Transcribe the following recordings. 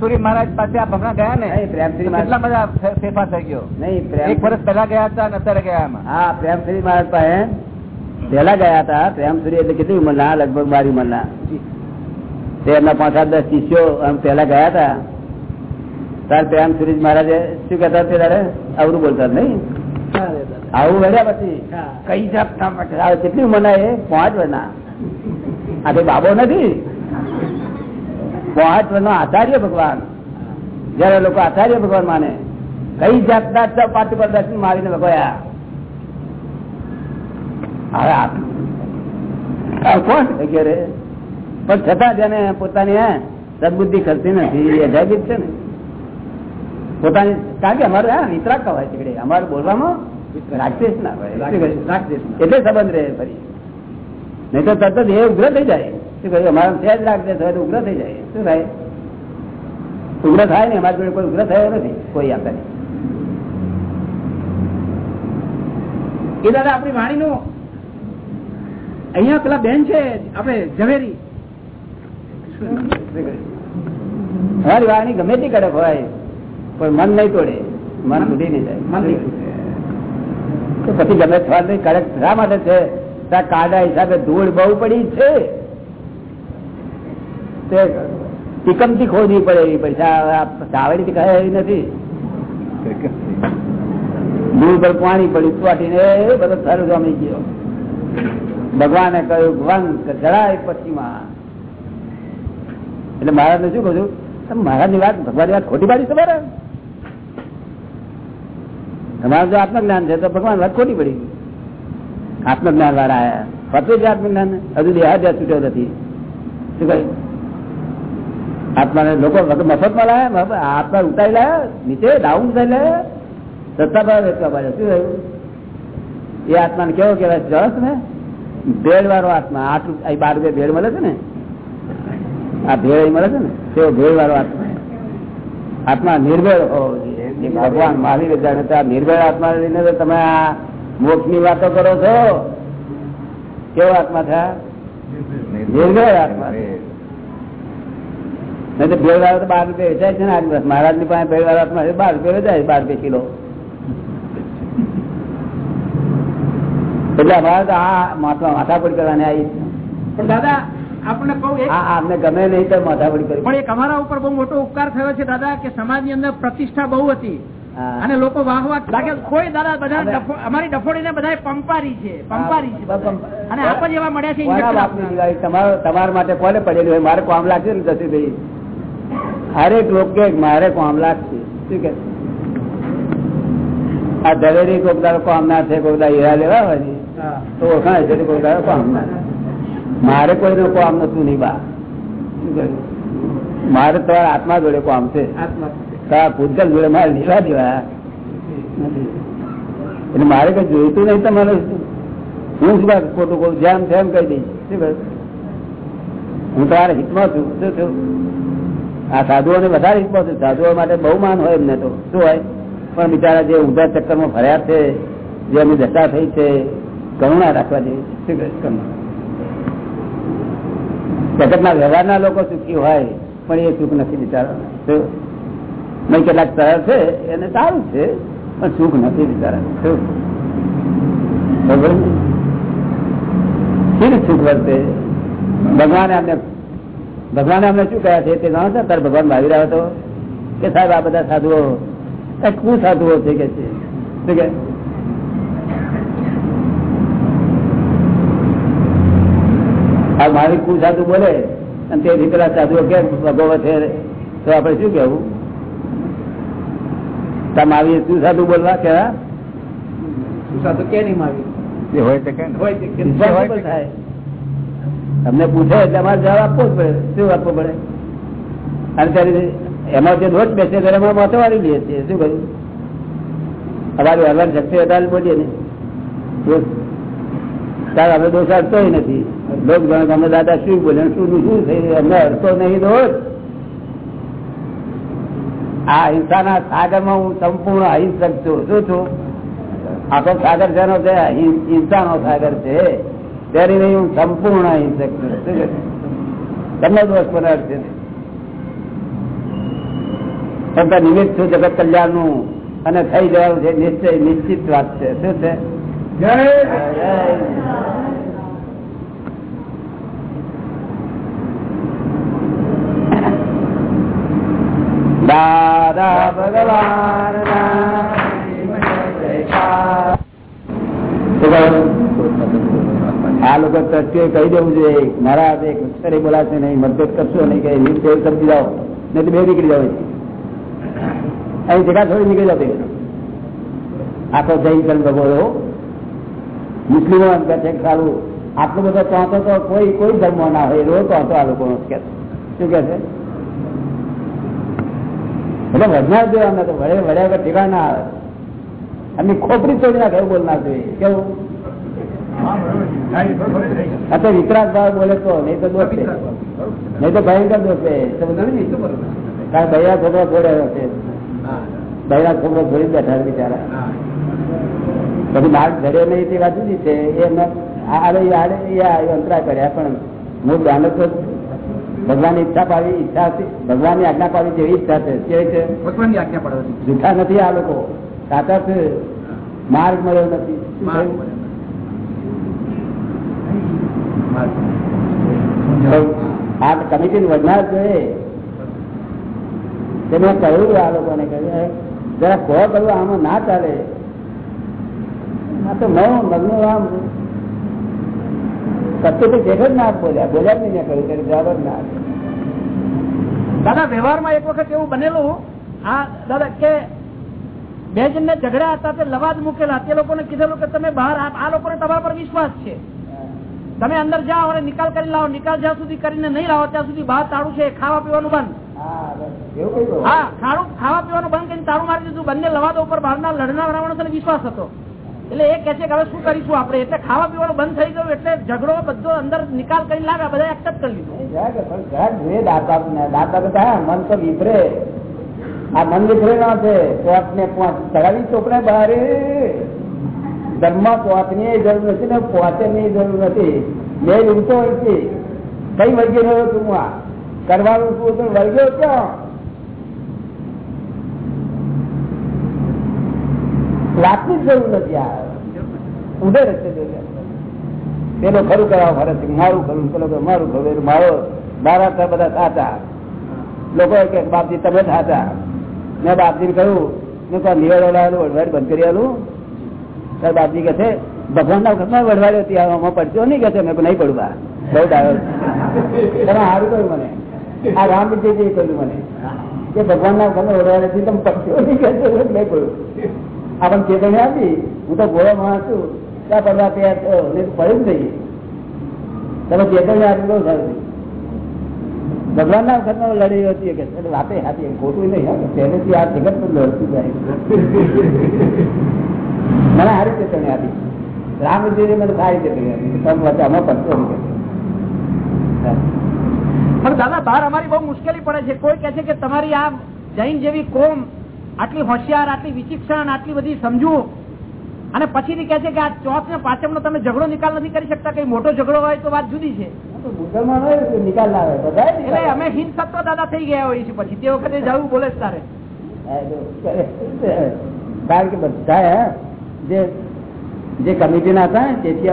સુરી મહારાજ પાસે આ ભગવાન ગયા ને પ્રેમશ્રી કેટલા બધા ફેરફાર થઈ ગયો? નહીં પ્રેમ એક વર્ષ પહેલા ગયા હતા અને અત્યારે ગયા એમાં હા પ્રેમશ્રી મહારાજ પાસે પેલા ગયા હતા. પ્રેમશ્રી એટલે કેટલી ઉંમરના? લગભગ મારી ઉંમરના. તે એમના પાંચ સાત દસ શિષ્યો આમ પેલા ગયા હતા. તાર પ્રેમશ્રી મહારાજે શું કહેતા તે તારે? આવડું બોલતા નહીં? આવું વર્યા પછી? કઈ જાત કેટલી ઉંમરના એ? પાંચ વર્ષના. આ તો બાબો નથી. પાંચ નો આચાર્ય ભગવાન. જયારે લોકો આચાર્ય ભગવાન માને કઈ જાતના છ પર દર્શન મારીને ભગવાયા? હવે કોણ થઈ ગયો રે પણ છતાં જેને પોતાની સદબુદ્ધિ કરતી નથી એ અજાયબી છે ને. પોતાની કારણ કે અમારે હા વિતરાક કહેવાય છે અમારે બોલવામાં રાગદેશ ના હોય. એટલે સંબંધ રહે ફરી. નહીં તો તરત એ ઉગ્ર થઈ જાય. કહ્યું? અમારા સહેજ રાખજે તો ઉગ્ર થઈ જાય. શું થાય? ઉગ્ર થાય ને અમારી જોડે કોઈ ઉગ્ર થયો નથી કોઈ આપણે એ દાદા આપણી વાણીનું અહિયાં પેલા બેન છે આપડે ઝવેરી. અમારી વાણી ગમે તે કડક હોય પણ મન નહીં તોડે મન સુધી નહીં જાય મન નહીં તો પછી ગમે થવા કડક શા માટે છે? કાઢા કાયદા હિસાબે ધૂળ બહુ પડી છે? ટીકમથી ખોદવી પડે એવી પૈસા. ચાવડી કહે એવી નથી. દૂર પર પાણી પડ્યું ચોટીને એ બધો સારું જમી ગયો. ભગવાને કહ્યું વંક જળાય પછીમાં એટલે મહારાજ શું કહું છું મહારાજની વાત ભગવાનની વાત ખોટી પાડી તમારે તમારું જો આત્મજ્ઞાન છે તો ભગવાન વાત ખોટી પડી. આત્મજ્ઞાન વાળા આયા. પતું જ આત્મજ્ઞાન હજુ દેહાદ્યા છૂટ્યો નથી. શું કહ્યું? આત્માને લોકો મફતમાં લાયા આત્મા ઉતારી લાયા નીચે ડાઉન થઈ લાયા સત્તા ભાવ વેચવા પાડે શું થયું? એ આત્માને કેવો કેવાય જસ ને? ભેળ વાળો આત્મા. આઠ બાર રૂપિયા ભેળ મળે છે ને? આ ભેળ મળે છે ને? તેવો ભેળ વાળો આત્મા? આત્મા નિર્ભેળ હોવો જોઈએ. ભગવાન મહાવીર જાણે તો આ નિર્ભેળ આત્મા લઈને તો તમે આ મોક્ષની વાતો કરો છો. કેવો આત્મા થયા? નિર્ભેળ આત્મા. નહીં તો ભેળ વાળો તો બાર રૂપિયા વેચાય છે ને આજ મહારાજની પાસે ભેળ વાળા બાર રૂપિયા વેચાય બાર રૂપિયા કિલો. એટલે અમારે તો આ માથા માથાપડી કરવાની આવી પણ દાદા આપણને કહું ગમે નહીં તો માથાપડી કરી. પણ એક અમારા ઉપર બહુ મોટો ઉપકાર થયો છે દાદા કે સમાજની અંદર પ્રતિષ્ઠા બહુ હતી. અને લોકો વાહ વાહ લાગે કોઈ દાદા બધા અમારી ડફોડી ને બધા પંપારી છે પંપારી છે. અને આપ જેવા એવા મળ્યા છે તમારો તમારા માટે કોને પડેલું હોય? મારે કોમ લાગશે ને જસીભાઈ હરેક લોક કે મારે કોમ લાગશે. શું કે? આ ઝવેરી કોક દાડો કોમ ના છે કોક દાડો હીરા લેવા હોય ને તો ઓળખાય છે કોક દાડો કોમ ના મારે કોઈનું કોમ નતું નહીં બા. શું કહ્યું? મારે તમારા આત્મા જોડે કોમ છે. આત્મા. તારા ભૂતગલ જોડે મારે લેવા દેવા એટલે મારે કઈ જોઈતું નહીં તમારે. હું શું વાત ખોટું કહું? જેમ તેમ કહી દઈશ. હું તમારા હિતમાં છું. શું થયું? આ સાધુઓને વધારે હિતમાં સાધુઓ માટે બહુ માન હોય એમને તો. શું હોય? પણ બિચારા જે ઊંધા ચક્કરમાં ફર્યા છે, જે એમની દશા થઈ છે, કરુણા રાખવા જેવી જગતના વ્યવહારના લોકો સુખી હોય, પણ એ સુખ નથી બિચારા? નહીં, કેટલાક સરળ છે, એને સારું છે, પણ સુખ નથી બિચારા. સુખ વર્તે. ભગવાને અમને ભગવાને અમને શું કહ્યા છે? તે જાણો છો? તારે ભગવાન ભાવી રહ્યો હતો કે સાહેબ આ બધા સાધુઓ કું સાધુઓ છે કે છે? આ મારી કુ સાધુ બોલે અને તે પેલા સાધુઓ કેમ ભગવત છે? તો આપણે શું કેવું તમારી શું સાધુ બોલવા કેવા સાધુ કે નહીં માવી હોય તો કે હોય તો કે. થાય. તમને પૂછે એટલે જવાબ આપવો જ પડે. શું આપવો પડે? અને ત્યારે એમાં જે નોટ બેસે ત્યારે એમાં મોટો વાળી લઈએ છીએ. શું કહ્યું? અમારી હલવાની શક્તિ વધારે બોલીએ ને. ત્યારે અમે દોષ અડતો નથી. લોક ગણ અમે દાદા શું બોલે, શું શું થઈ અમે અડતો નહીં દોષ આ અહિંસાના સાગરમાં હું સંપૂર્ણ અહિંસક છું. શું છું? આખો સાગર જેનો છે હિંસાનો સાગર છે. ત્યારે હું સંપૂર્ણ અહિંસક તમને દોષ મને છે? નહીં. નિમિત્ત છું જગત કલ્યાણનું અને થઈ જવાનું છે. નિશ્ચય નિશ્ચિત વાત છે. શું છે? દાદા ભગવાન આ લોકો ટ્રસ્ટીઓ કહી દેવું જોઈએ. મારા હાથે એક અક્ષરે બોલાશે નહીં, મતભેદ કરશો નહીં કે નીટ સેવ સમજી જાઓ. નહીં તો બે નીકળી જાવ અહીં જગા થોડી નીકળી જાવ આખો જૈન કર્મ ભગવો મુસ્લિમો એમ કહે છે સારું, આટલો બધો ચોંતો તો કોઈ કોઈ ધર્મ ના હોય, એવો ચોંતો આ લોકો કે શું કે છે? એટલે વધનાર જોઈએ અમને તો વડે વડ્યા ઠેકાણ ના આવે. એમની ખોપરી તોડી નાખે એવું બોલનાર જોઈએ કેવું? તો વિતરાગ ભાવ બોલે તો નહીં તો દોષ. છે. નહીં તો ભયંકર દોષ. છે. કારણ બૈરા છોકરો છોડેલો છે. બૈરા છોકરો છોડી બેઠા બિચારા. પછી માર્ગ ધર્યો નહીં તે વાત જુદી છે. એ એમને આડે આડે એ અંતરા કર્યા. પણ મૂળ દાન તો ભગવાનની ઈચ્છા પાડી ઈચ્છા હતી. ભગવાનની આજ્ઞા પાડી જેવી ઈચ્છા છે. કેવી છે? ભગવાનની આજ્ઞા પાડવાની જૂઠા નથી આ લોકો. સાચા છે. માર્ગ મળ્યો નથી શું માર્ગ થયું? આ કમિટી વધનાર જોઈએ મેં કહ્યું આ લોકોને કહ્યું જરા કહો કહ્યું આમાં ના ચાલે. આ તો નવું મગનું આમ. સત્ય તો જેઠ જ ના બોલ્યા બોલ્યા જ નહીં કહ્યું ત્યારે જવાબ જ ના દાદા વ્યવહારમાં એક વખત એવું બનેલું આ દાદા કે બે જણ ને ઝઘડા હતા તે લવાજ મૂકેલા તે લોકોને કીધેલું કે તમે બહાર આ આ લોકોને તમારા પર વિશ્વાસ છે. તમે અંદર જાઓ અને નિકાલ કરી લાવો. નિકાલ જ્યાં સુધી કરીને નહીં લાવો ત્યાં સુધી બહાર તાળું છે ખાવા પીવાનું બંધ. હા ખાડું ખાવા પીવાનું બંધ કરીને તાળું મારી દીધું. બંને લવાદો ઉપર બહારના લડનાર માણસોને વિશ્વાસ હતો. એટલે એ કે છે કે હવે શું કરીશું આપણે? એટલે ખાવા પીવાનું બંધ થઈ ગયું એટલે ઝઘડો બધો અંદર નિકાલ કરી લાવ્યા બધા એક્સેપ્ટ કરી લીધું. તો હા, મન તો વિભરે આ મન વિભરે ના છે ચડાવી ચોપડે બહાર ધર્મ પોતની જરૂર નથી ને પોતેની જરૂર નથી. બે ઉલટો હોય છે કઈ વળગી રહ્યો હું આ? કરવાનું શું તો વળગ્યો ક્યાં? વાતની જરૂર નથી આ. ઉધે રસ્તે પેલો ખરું કરવા ફરે છે, મારું ખરું, પેલો મારું ખરું મારો, મારા તો બધા સાચા લોકો કે, બાપજી તમે સાચા મેં બાપજીને કહ્યું, મેં કહું નિવેડો લાવેલું વડવાડી બંધ કરી આલું. ત્યારે બાપજી કે છે ભગવાન ના વખતમાં વડવાડ્યો હતી આમાં પડશો નહીં? કે છે. મેં નહીં પડવા બહુ ડાયો. તમે સારું કહ્યું મને. આ રામ વિજયજી કહ્યું મને. કે ભગવાન ના વખત વડવાડ્યો હતી તમે પડશો નહીં? કે છે. નહીં પડ્યું આપણને ચેતવણી આપી. હું તો ગોળો માણસ છું. ત્યાં પડવા તૈયાર પડ્યું નહીં. તમે ચેતવણી આપી બહુ સારું ભગવાન ના વખત લડી હતી કે વાતે હાથી ખોટું નહીં. પહેલેથી આ જગત પણ લડતું જાય. મને આ રીતે તેને આપી રામજી મને આ રીતે તેને આપી તમે વચ્ચે અમે પડતો પણ દાદા બહાર અમારી બહુ મુશ્કેલી પડે છે. કોઈ કે છે કે તમારી આ જૈન જેવી કોમ આટલી હોશિયાર આટલી વિચિક્ષણ આટલી બધી સમજવું અને પછી કે છે કે આ ચોથ ને પાંચમ નો તમે ઝઘડો નિકાલ નથી કરી શકતા. કઈ મોટો ઝઘડો હોય તો વાત જુદી છે. નિકાલ એટલે અમે હિન્દ સત્વ દાદા થઈ ગયા હોય છે. પછી તે વખતે જવું બોલે તારે. કારણ કે બધા જે જે કમિટી ના હતા ને તેથી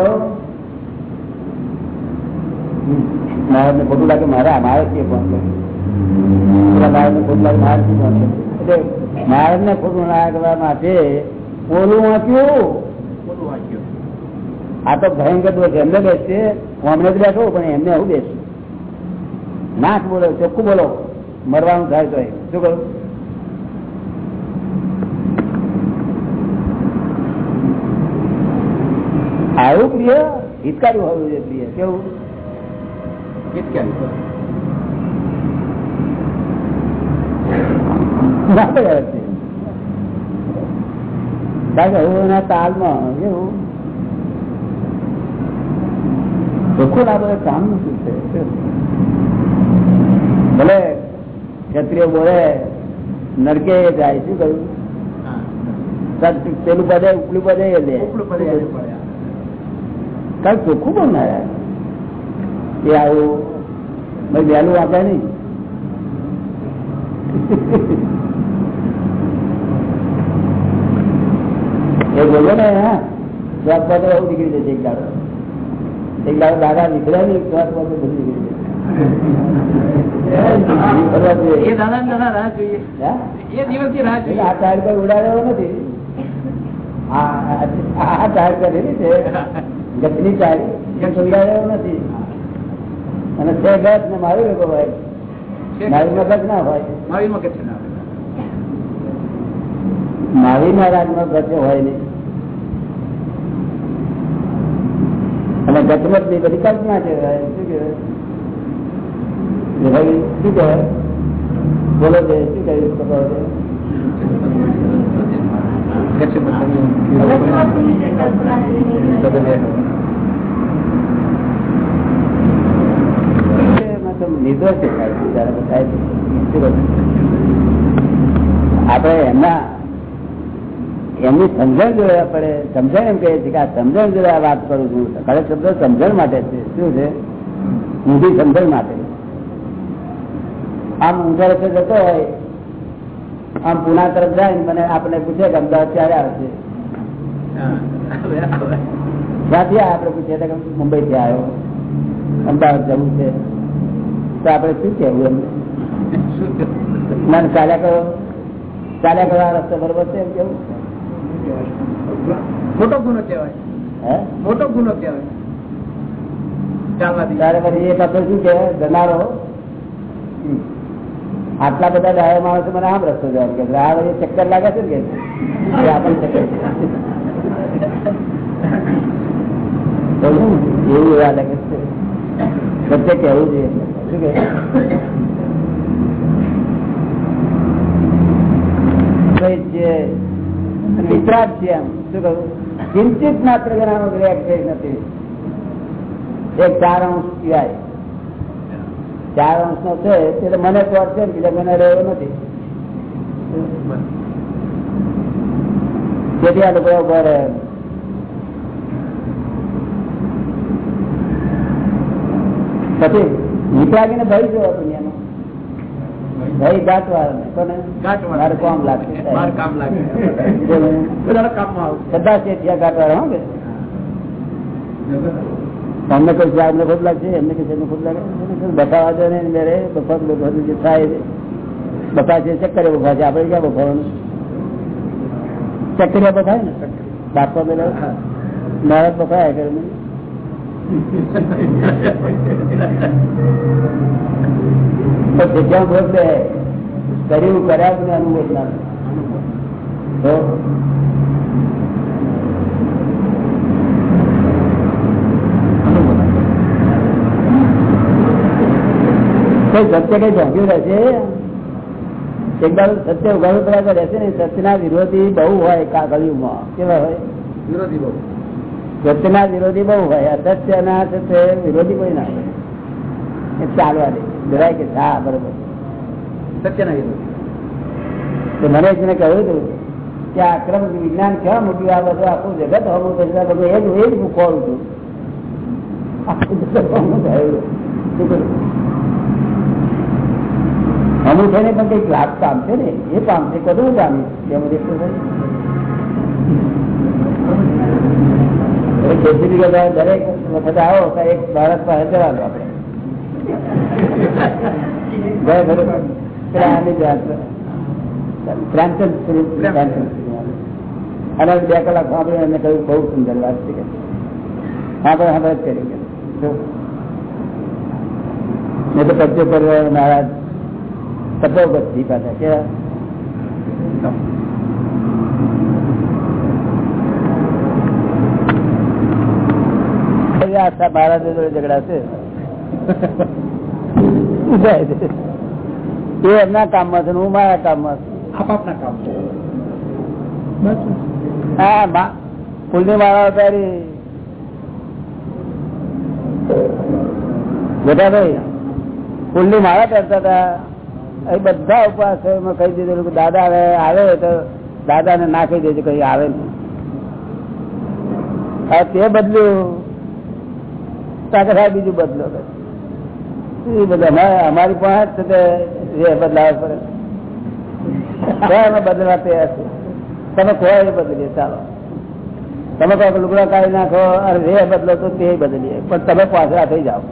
મારે ને ખોટું લાગે મારા મારે જ ફોન કર્યો પેલા ને ખોટું લાગે મારે એટલે મારે ને ખોટું લાગવા માટે ઓલું વાંચ્યું. આ તો ભયંકર દોષ છે. એમને બેસશે હું અમને જ બેઠો પણ એમને એવું બેસું. નાક બોલો ચોખ્ખું બોલો. મરવાનું થાય તો શું કરું આવું પ્રિય હિતકારી હોવું જોઈએ પ્રિય. કેવું? નાટક આવે છે. કારણ કે હું એના તાલમાં કેવું? ચોખ્ખું ના બોલે કામ નથી છે ભલે ક્ષત્રિય બોલે નરકે જાય શું કહ્યું? પેલું પદે ઉપલું પદે એ લે. કઈ ચોખ્ખું પણ ના એ આવું ભાઈ વહેલું આપે નહી એ બોલો ને હા શ્વાસ પાત્ર એવું નીકળી જશે એક દાડો એક દાડો દાદા નીકળ્યા નહીં શ્વાસ પાત્ર બધું નીકળી જશે ઉડાડ્યો નથી આ ટાયર કરેલી છે ગતની ચાલી ઉડાડ્યો નથી. અને તે ગત ને મારી લોકો હોય. મારી મગજ ના હોય. મારી મગજ ના. મારી મહારાજમાં ગત હોય નહીં. અને ગતમતની બધી કલ્પના છે. શું કહેવાય? બોલો છે શું કહ્યું ખબર છે કચ્છ એમાં તો નિર્દોષ છે સાહેબ, બિચારા તો સાહેબ. શું કરું? આપણે એમના એમની સમજણ જોયા પડે સમજણ એમ કહે છે કે આ સમજણ જોડે આ વાત કરું છું ખરે શબ્દ સમજણ માટે છે શું છે ઊંધી સમજણ માટે આમ ઊંધા રસ્તે જતો હોય આમ પુના તરફ જાય મને આપણે પૂછે કે અમદાવાદ ક્યારે આવશે? ક્યાંથી? આપણે પૂછીએ કે મુંબઈ થી આવ્યો. અમદાવાદ જવું છે. તો આપણે શું કેવું એમને? ના ચાલ્યા કરો. ચાલ્યા કરો આ રસ્તો બરોબર છે એમ કેવું? મોટો ગુનો કહેવાય. હે? મોટો ગુનો કહેવાય. ત્યારે પછી એ પાછળ શું કહેવાય? જનારો. આટલા બધા ડાયા માણસો મને આમ રસ્તો જવા કે આ બધી ચક્કર લાગે છે ને કે? આપણને ચક્કર એવું એવા લાગે છે. બધે કેવું જોઈએ. શું કે? વિતરાગ છે એમ, શું કહ્યું કિંચિત માત્ર જણાનો ગ્રેક નથી. એક ચાર અંશ સિવાય ચાર અંશ નો છે એટલે મને ચોર છે ને બીજા મને રહ્યો નથી. જેથી આ લોકો ઉપર પછી વિતરાગીને ભય જોવા દુનિયાનો. ભય ગાંઠવાળાને કોને? ગાંઠવાળા. મારે કોમ લાગશે. કામ લાગે બધા કામમાં આવું. બધા છે ત્યાં ગાંઠવાળા હો કે? તમને કોઈ સ્વાદ ને ખોટ લાગશે, એમને કઈ શેનું ખોટ લાગે? બતાવવા દો ને, મેરે બફા બધું જે થાય છે બફા છે ચક્કરે બફા છે. આપણે ક્યાં બફાવાનું ચક્કરે બફાય ને? બાપા પેલા મારા બફાય કરે જગ્યા બોલ દે કર્યું, કર્યા અનુભવ ના તો સત્ય કઈ ભોગ્યું રહેશે? એકદમ સત્ય ઉગાડવું પડ્યા રહેશે ને સત્યના વિરોધી બહુ હોય કા કેવા હોય? વિરોધી બહુ. સત્યના વિરોધી બહુ હોય. અસત્યના સત્ય વિરોધી કોઈ ના હોય. એ ચાલવા દે. જરાય કે હા બરોબર. સત્યના વિરોધી. મને જ કહ્યું હતું કે આક્રમ વિજ્ઞાન કેવા મૂક્યું? આ બધું આખું જગત હોવું પછી બધું એ જ એ જ મૂકવાનું હતું આખું જગત થયું શું કરું? હમું થઈને પણ કંઈક લાભ પામશે ને એ પામશે કદું પામીશ એમ એટલું થાય હવે જેસી બી દરેક વખતે આવો તો એક ભારત પાસે જવાનું આપણે જય ભગવાન. પેલા આની જ વાત. પ્રેમચંદ સ્વરૂપ પ્રેમચંદ સ્વરૂપ. અને બે કલાક સાંભળીને એમને કહ્યું બહુ સુંદર વાત છે કે હા પણ હા જ કરી કે જો. મેં તો કબજો કરવા નારાજ તપોગત પાછા કેવા? મહારાજ જોડે ઝઘડા છે. એ એમના કામમાં છે હું મારા કામમાં છું. આપના કામ હા મા- ફૂલની માળા ઉતારી બેટા ભાઈ ફૂલની માળા પહેરતા હતા. એ બધા ઉપવાસ કહી દીધું દાદા આવે તો દાદાને નાખી દેજો, કઈ આવે તે બદલ્યું તાકે બીજું બદલો અમારી પાસે બદલાવા છે. તમે કોઈ બદલીએ, ચાલો. તમે કહો લુગડા કાઢી નાખો અરે રે બદલો તો તે બદલીએ. પણ તમે પાછળ થઈ જાઓ.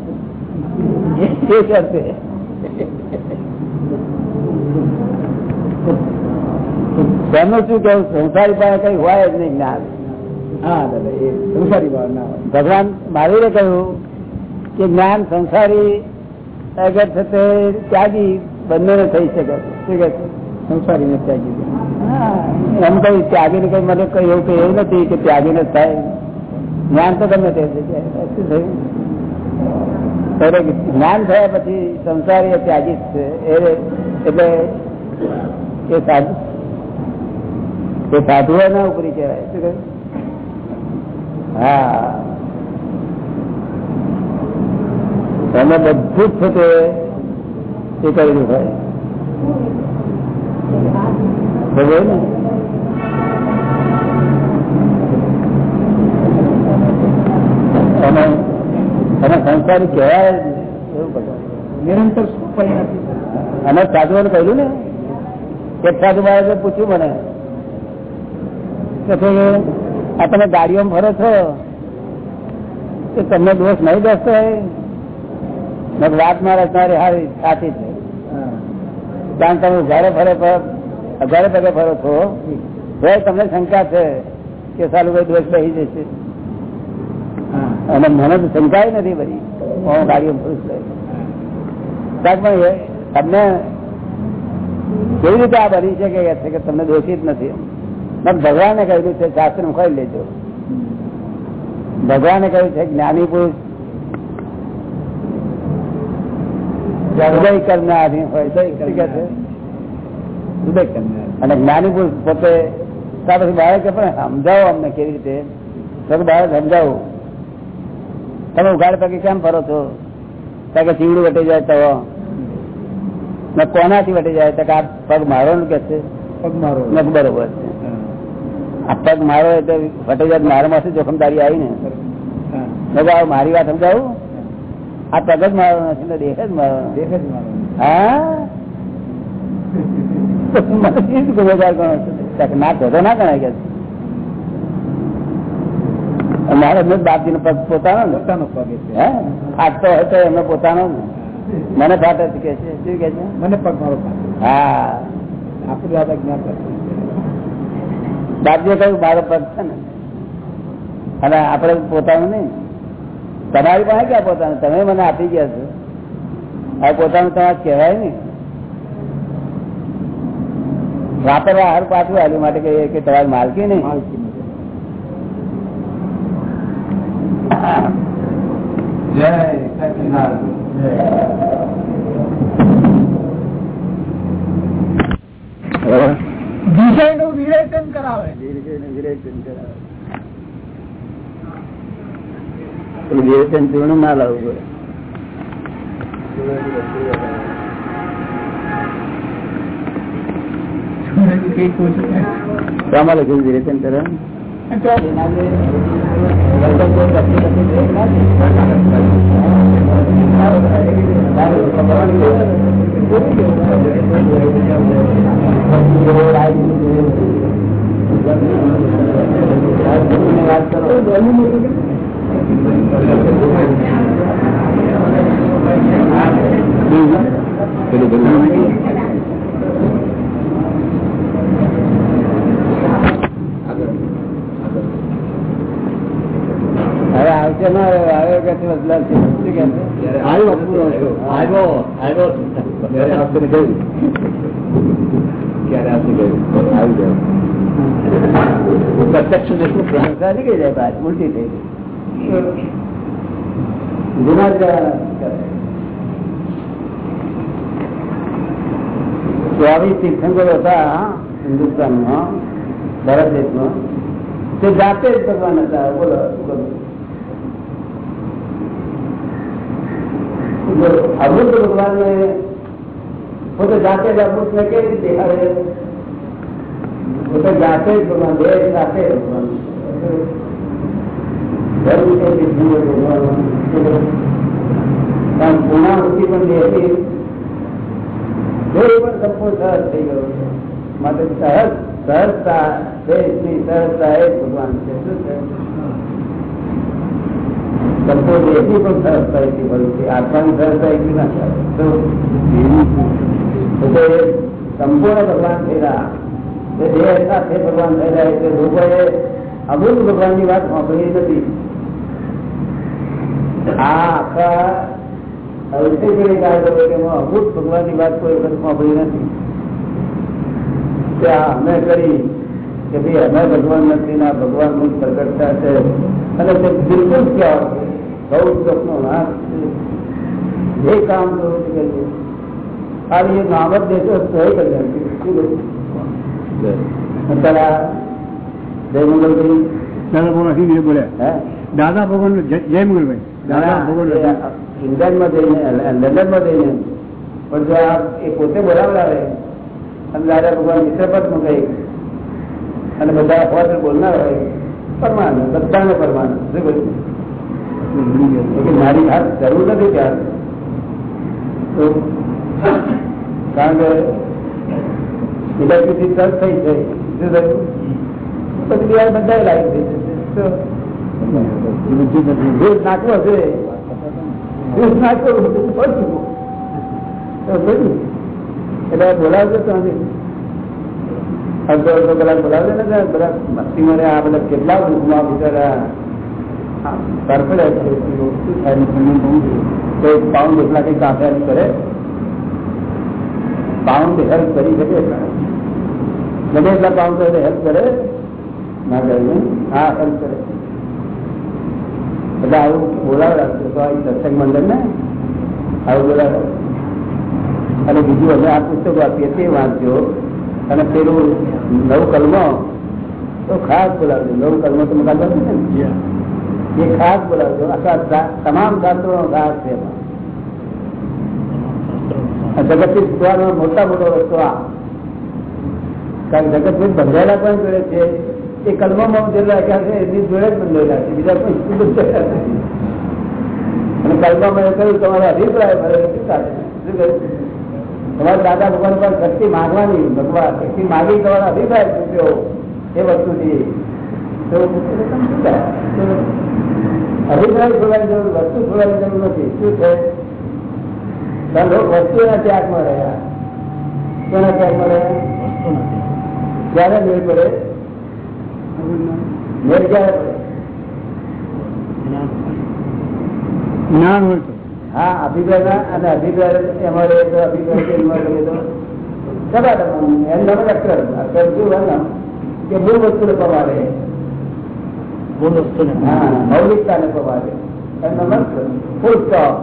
એ શરતે તેમનું શું કેવું સંસારી પાસે કઈ હોય જ નહીં જ્ઞાન. ના ભગવાન મહાવીરે કહ્યું કે જ્ઞાન સંસારી અગર તે ત્યાગી બંને થઈ શકે શું કે સંસારી ને ત્યાગી એમ કઈ ત્યાગી ને કઈ મને કઈ એવું કઈ એવું નથી કે ત્યાગી ને થાય. જ્ઞાન તો ગમે તે શું થયું? જ્ઞાન થયા પછી સંસારી ત્યાગી છે. એટલે એ સાધુ એ સાધુઓ ના ઉપરી કહેવાય. શું કહ્યું હા. તમે બધું જ છે તે ને? અને અને સંસારી કહેવાય એવું કહ્યું નિરંતર પરિણતિ અને સાધુઓને કહ્યું ને એક સાધુ મહારાજે પૂછ્યું મને કે આ તમે ગાડીઓમાં ફરો છો તો તમને દોષ નહીં બેસતો વાત મારા તમારી હારી સાચી છે. કારણ તમે ઘરે ફરે ઘરે પગે ફરો છો. તો તમને શંકા છે કે સારું ભાઈ દોષ બેસી જશે. અને મને તો શંકાય નથી બધી. હું ગાડીઓ ફરું છું. તમને કેવી રીતે આ કે છે કે તમને દોષિત નથી? પણ ભગવાને કહ્યું છે શાસ્ત્ર ખોઈ લેજો ભગવાને કહ્યું છે જ્ઞાની પુરુષ ઉદય કરનાર આધીન હોય છે શું કહે છે ઉદય કરનાર અને જ્ઞાની પુરુષ પોતે ત્યાર પછી બાળક કે પણ સમજાવો અમને કેવી રીતે તો કે બાળક સમજાવું તમે ઉઘાડ પગે કેમ ફરો છો ત્યાં કે ચીવડું વટી જાય તો ને કોનાથી વટી જાય તો કે આ પગ મારો ને કે છે પગ મારો મેં કીધું બરોબર છે આ પગ મારો એટલે વટી મારા માંથી જોખમદારી આવી ને મેં આવું મારી વાત સમજાવું? આ પગ જ મારો નથી ને દેહ જ મારો દેહ જ મારો હા? ના તો તો ના ગણાય કે મારે બાપજી નો પગ પોતાનો પોતાનો પગ હે? ફાટતો હોય તો એમને પોતાનો મને ફાટે કે છે. શું કે છે? મને પગ મારો હા. આપણું દાદા જ્ઞાન બાપજીએ કહ્યું મારો પગ છે ને. અને આપણે પોતાનું નહીં. તમારી પાસે ક્યાં પોતાનું? તમે મને આપી ગયા છો. આ પોતાનું તમારે કહેવાય ને વાપરવા હાર પાછું આવ્યું માટે કહીએ કે તમારી માલકી નહીં. જય. વિષયનું વિવેચન કરાવે. વિવેચન ચૂર્ણ ના લાવવું પડે. વાત કરો પેલું પેલું હવે આવશે ના આવે કે છે બદલાવ છે શું કે છે? આવ્યો પૂરો થયો. આવ્યો આવ્યો ત્યારે આવશે ને ગયું ક્યારે આવશે ગયું આવી ગયું પ્રત્યક્ષ દેશનું પ્રાણ સારી ગઈ જાય બાદ ઉલટી થઈ ગઈ ગુના જ કરે. ચોવીસ તીર્થંકરો હતા હિન્દુસ્તાનમાં ભારત દેશમાં તે જાતે જ ભગવાન હતા બોલો શું કરું જો અમૃત ભગવાનને પોતે જાતે જ અમૃતને કેવી રીતે દેખાડે પોતે જાતે જ ભગવાન દેહ જાતે જ ભગવાન ધર્મ છે તીર્થંકર ભગવાન કારણ પૂર્ણાહુતિ પણ દેહથી કોઈ પણ સંપૂર્ણ સહજ થઈ ગયો છે માટે સહજ સહજતા દેશની સહજતા એ જ ભગવાન છે શું છે સંપૂર્ણ એટલી પણ સહજતા એટલી ભરું છે આત્માની સહજતા એટલી ના ચાલે તો એટલે એ સંપૂર્ણ ભગવાન થયેલા એ દેહ સાથે ભગવાન થયેલા એટલે લોકોએ અમૃત ભગવાનની વાત સાંભળી નથી આ આખા અવશ્ય કાઢો કે અમૃત ભગવાનની વાત કોઈ વખત સાંભળી નથી કે આ અમે કરી કે ભાઈ અમે ભગવાન નથી ના ભગવાનનું પ્રગટતા છે અને તે બિલકુલ ક્યાં બહુ સ્વપ્નો નાશ છે જે કામ કરવું તે કરજો ખાલી એ નામ જ દેશો તો એ કરી અત્યારે જય મંગલભાઈ દાદા ભગવાન નથી બોલ્યા હે દાદા ભગવાન જય મંગલભાઈ દાદા ભગવાન ઇંગ્લેન્ડમાં જઈને લંડનમાં જઈને પણ જો આ એ પોતે બોલાવડાવે અને દાદા ભગવાન મિત્રપદ મૂકે અને બધા હોવાથી બોલનાર હોય પરમાન બધાને પરમાન શું કહ્યું? એટલે મારી હાથ જરૂર નથી ત્યાં તો કારણ કે ઇલેક્ટ્રિસિટી સર્ચ થઈ છે શું થયું પછી બિહાર બધા લાઈટ થઈ જશે દૂધ નાખવો છે દૂધ નાખવો બધું પહોંચવું. તો બધું. એટલે બોલાવજો તો નથી અડધો અડધો કલાક બોલાવજો ને ત્યારે બધા મસ્તી મારે આ બધા કેટલા દુઃખમાં બિચારા તરફડે છે શું થાય ને તમને બહુ કોઈ પાઉન્ડ એટલા કઈ કાંઠે કરે પાઉન્ડ હેલ્પ કરી શકે ગમે એટલા પાઉન્ડ હેલ્પ કરે ના કરીને હા હેલ્પ કરે એટલે આવું બોલાવે રાખજો તો આ સત્સંગ મંડળ ને આવું બોલાવે અને બીજું અમે આ પુસ્તકો આપીએ તે વાંચજો અને પેલું નવ કલમો તો ખાસ બોલાવજો નવ કલમો તો મકાન ને એ ખાસ બોલાવજો. અથવા તમામ શાસ્ત્રો નો ઘાસ છે જગતથી છૂટવાનો મોટા મોટો રસ્તો આ. કારણ કે જગત બંધાયેલા પણ જોડે છે. એ કલમોમાં જેટલા રાખ્યા છે, એની જોડે જ બંધાયેલા છે. બીજા કોઈ બંધાયેલા નથી. અને કલમામાં કહ્યું, તમારો અભિપ્રાય ભરે? તમારા દાદા ભગવાન પર શક્તિ માગવાની, ભગવાન શક્તિ માગી, તમારો અભિપ્રાય પૂછ્યો એ વસ્તુથી? અભિપ્રાય છોડવાની જરૂર વસ્તુ છોડવાની જરૂર નથી શું છે? કારણ લોકો ત્યાગમાં રહ્યા. કોના ત્યાગમાં રહ્યા? ક્યારે મેળ પડે મેળ ક્યારે પડે? જ્ઞાન હોય તો. હા અભિપ્રાય અને અભિપ્રાય અમારે તો અભિપ્રાય એમાં કરીએ તો? સભા એમ નામ અક્ષર અક્ષર શું કે મૂળ વસ્તુને પવાડે મૂળ વસ્તુને હા. મૌલિકતાને પવાડે એમ નામ અક્ષર ફૂલ સ્ટોપ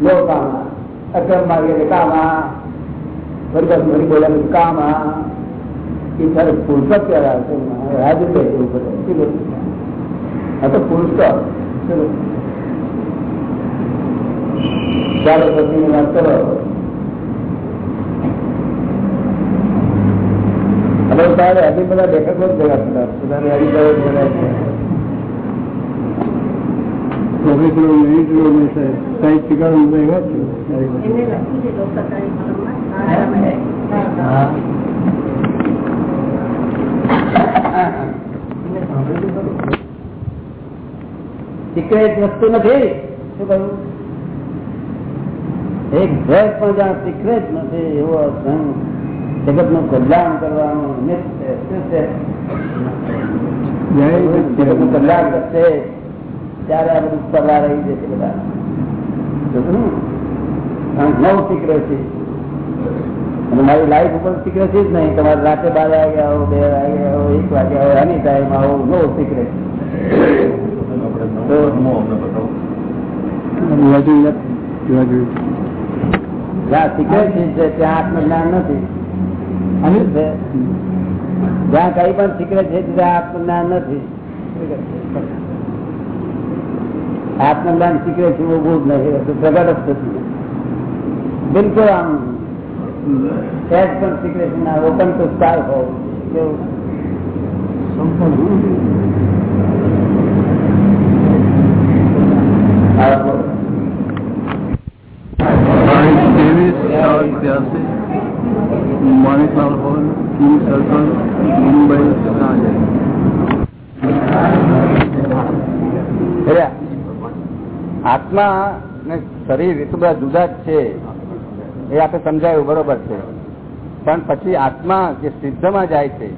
લો કામા અક્ષર માગે કામા ફરી ફરી બોલે કામા એ ત્યારે ફૂલ સ્ટોપ કહેવાય રાજુ કહે એવું બધું. આ તો ફૂલ સ્ટોપ શું બોલું? ચાલો પછી વાત કરો. હવે તારે હજી બધા લેખકો જ ભેગા થતા પોતાની હરિભાઈ જ ભેગા સિક્રેટ વસ્તુ નથી? શું કહ્યું? એક ભેદ પણ જ્યાં સિક્રેટ નથી એવો જગતનું કલ્યાણ કરવાનું નિમિત્ત શું છે? જગતનું કલ્યાણ કરશે ત્યારે આ બધું પરવા રહી જશે બધા. નવ સિક્રેસી અને મારી લાઈફ ઉપર સિક્રેસી જ નહીં. તમારે રાતે બાર વાગે આવો બે વાગે આવો એક વાગે આવો એની ટાઈમ આવો નવ વધુ જ્યાં સિક્રેસી છે ત્યાં આત્મજ્ઞાન નથી. અને છે જ્યાં કઈ પણ સિક્રેટ છે ત્યાં આત્મજ્ઞાન નથી. આત્મજ્ઞાન સિક્રેટ છે ઉભું જ નથી. તો પ્રગટ જ થતું નથી. બિલકુલ આમ સહેજ પણ સિક્રેટ ના ઓપન ટુ સ્ટાર હોવું. કેવું? આ બોલો. તારીખ ત્રેવીસ ચાર ત્યાસી. આત્મા ને શરીર એ તો બધા જુદા જ છે એ આપણે સમજાયું બરોબર છે. પણ પછી આત્મા જે સિદ્ધમાં જાય છે